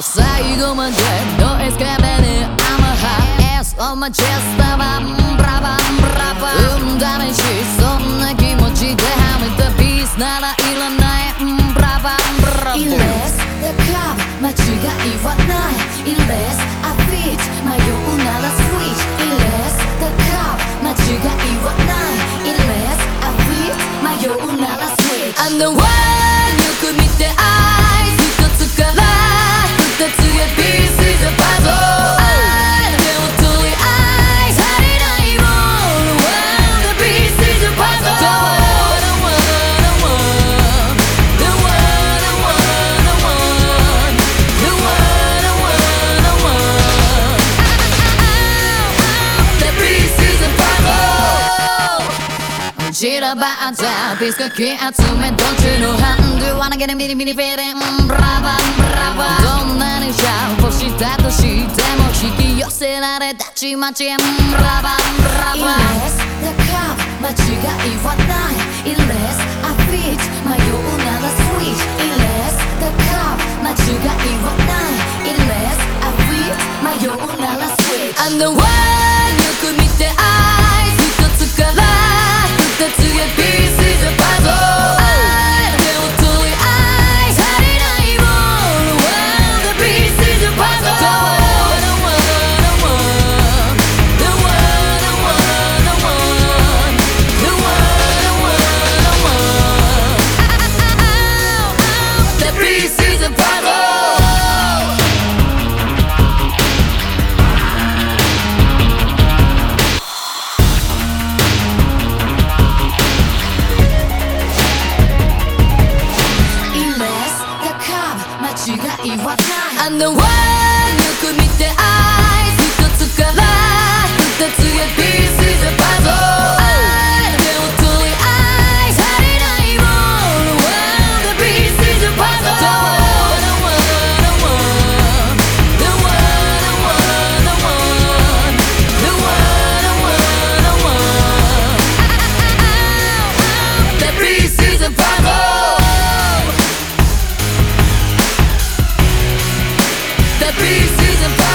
最後までド S クラブにアマハ S をマジェスタはブラバー I'm the one 散らばったビスかき集めどっちのハンドは投げるミリミリフィレンブラバンブラバンどんなに勝負したとしても引き寄せられたちまちブラバンブラバン Unless the cup 間違いはない Unless I fit 迷うなら switch Unless the cup 間違いはない Unless I fit 迷うなら switch And the world I'm the one Please, season.